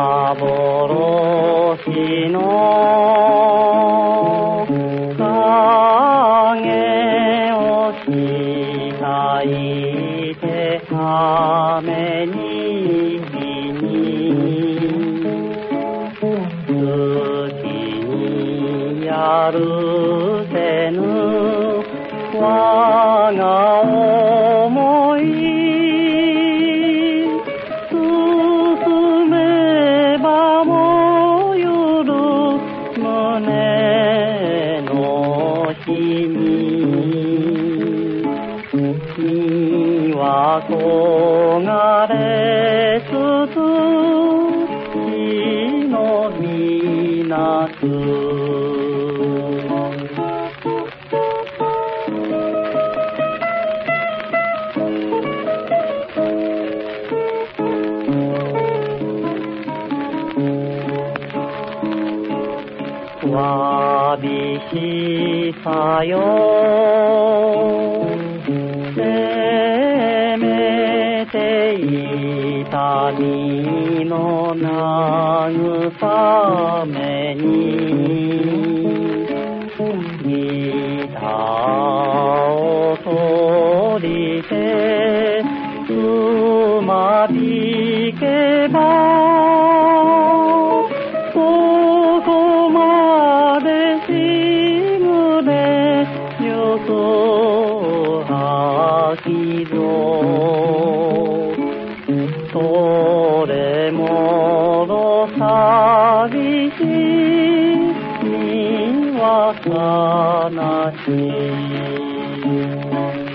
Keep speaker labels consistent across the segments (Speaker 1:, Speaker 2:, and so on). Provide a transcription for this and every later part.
Speaker 1: 幻の影をしたいてために。好きにやるせぬ我が君は焦がれつつ忍びなくわびしさよ。せめていた身の慰めにギターを取りてつまびけばここまでしぐれよそはきぞには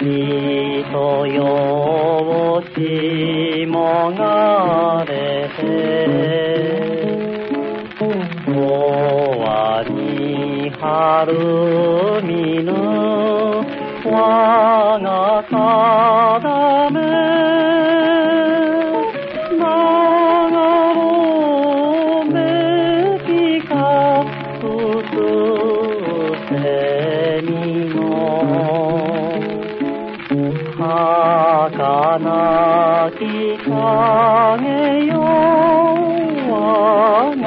Speaker 1: 人よしもがれて終わり春見ぬ我が定啊，嘎那的太阳啊，那。